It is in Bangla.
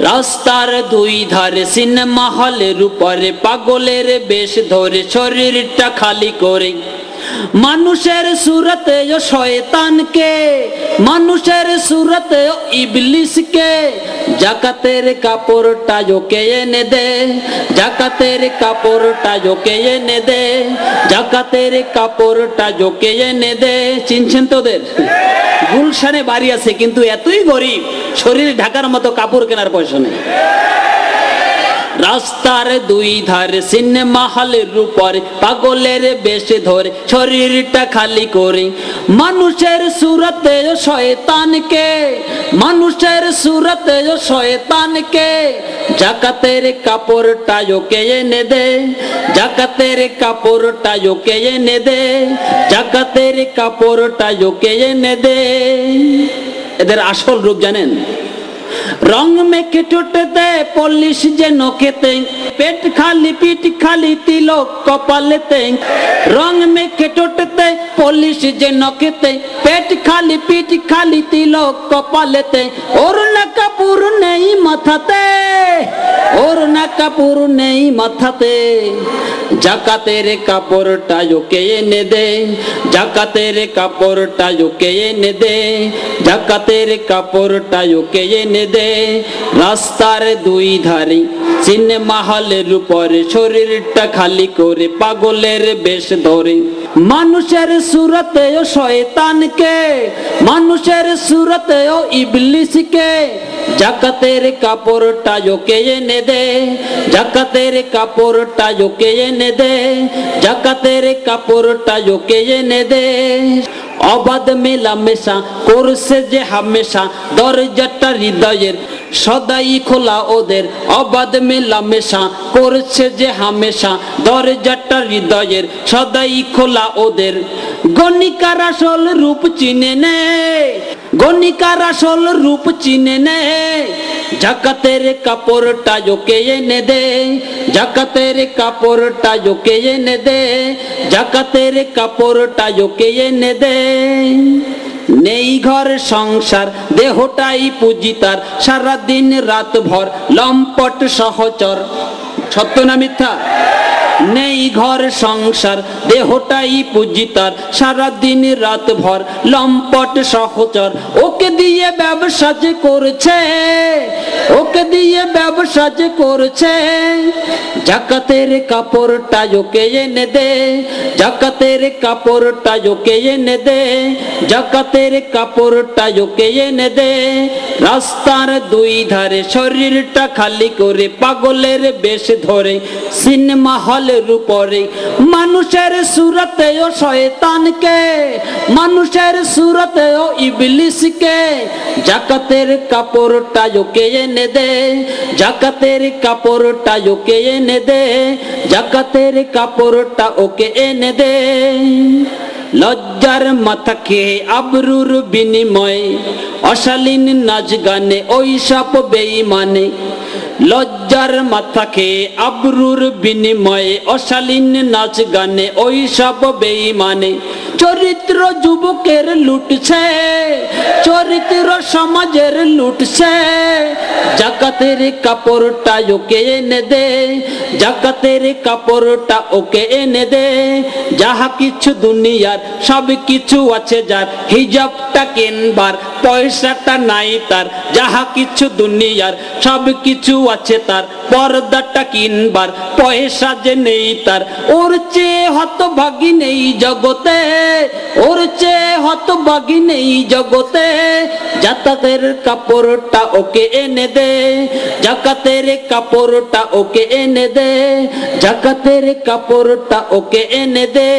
রাস্তার দুই ধারে সিনেমা হলের উপরে পাগলের বেশ ধরে শরীরটা খালি করে। মানুষের সুরতে শয়তানকে, মানুষের সুরতে ও ইবলিশকে জাকাতের কাপড়টা ওকে এনে দে, জাকাতের কাপড়টা ওকে এনে দে, জাকাতের কাপড়টা ওকে এনে দে। চিনছেন তোদের? গুলশানে বাড়ি আছে, কিন্তু এতই গরিব। শরীর ঢাকার মতো কাপড় কেনার পয়সা নেই। রাস্তার দুই ধারে, সিনেমা হলের উপরে পাগলের বেশ ধরে শরীরটা খালি করে। মানুষের সুরতে শয়তানকে, মানুষের সুরতে শয়তানকে জাকাতের কাপড়টা ওকে এনে দে, জাকাতের কাপড়টা ওকে এনে দে, জাকাতের কাপড়টা ওকে এনে দে। এদের আসল রূপ জানেন? রং মেখে ঠোঁটেতে পলিশ যে নখেতে পেট খালি, পিঠ খালি, তিলক কপালেতে। রং মেখে ঠোঁটেতে পলিশ যে নখেতে পেট খালি, পিঠ খালি, তিলক কপালেতে। ওর না কাপুর নেই মাথাতে। ওর না কাপুর নেই মাথাতে। জাকাতের কাপড়টা ওকে এনে দে জাকাতের কাপড়টা ওকে এনে দে জাকাতের কাপড়টা ওকে এনে দে রাস্তার দুই ধারে সিনেমা হলের উপরে শরীরটা খালি করে পাগলের বেশ ধরে। মানুষের সুরতে ও শয়তানকে, মানুষের সুরতে ও ইবলিশকে। জাকাতের কাপড়টা ওকে এনে দে, জাকাতের কাপড়টা ওকে এনে দে, জাকাতের কাপড়টা ওকে এনে দে। অবাধ মেলামেশা করছে যে হামেশা, দরজাটা হৃদয়ের সদাই খোলা ওদের অবাধ মেলামেশা করছে যে হামেশা দরজাটা হৃদয়ের সদাই খোলা ওদের। গণিকার আসল রূপ চিনে নে, গণিকার আসল রূপ চিনে নে। জাকাতের কাপড়টা ওকে এনে দে, জাকাতের কাপড়টা ওকে এনে দে, জাকাতের কাপড়টা ওকে এনে দে। নেই ঘর সংসার, দেহটাই পুঁজি তার সারাদিন রাত ভর লম্পট সহচর। সত্য না মিথ্যা? নেই ঘর সংসার, দেহটাই পুঁজি তার সারাদিন রাত ভর লম্পট সহচর। ওকে দিয়ে ব্যবসা যে করছে, ওকে দিয়ে ব্যবসা যে করছে, জাকাতের কাপড়টা ওকে এনে দে, জাকাতের কাপড়টা ওকে এনে দে, জাকাতের কাপড়টা ওকে এনে দে। রাস্তার দুই ধারে শরীরটা খালি করে পাগলের বেশ ধরে, সিনেমা হলের উপরে মানুষের সুরতে ও শয়তানকে, মানুষের সুরতে ও ইবলিশকে। জাকাতের কাপড়টা ওকে এনে দে, জাকাতের কাপড়টা ওকে এনে দে, জাকাতের কাপড়টা ওকে এনে দে। লজ্জার মাথাকে আবরুর বিনিময়, অশালীন নাচ গানে ওই সব বেইমানে লজ্জার মাথাকে আবরুর বিনিময়ে অশালীন নাচ গানে ওই সব বেইমানে চরিত্র যুবকের লুটছে, চরিত্র সমাজের লুটছে। জাকাতের কাপড়টা ওকে এনে দে জাকাতের কাপড়টা ওকে এনে দে। যাহা কিছু দুনিয়ার, সব কিছু আছে যার। হিজাবটা কেনবার, পয়সাটা নাই তার। যাহা কিছু দুনিয়ার, সব কিছু আছে তার। পর্দাটা কিনবার, পয়সা যে নেই তার। ওর চেয়ে হতভাগী নেই জগতে, ওর চেয়ে হতভাগী নেই জগতে জাতাতের কাপড়টা ওকে এনে দে। জাকাতের কাপড়টা ওকে এনে দে, জাকাতের কাপড়টা ওকে এনে দে।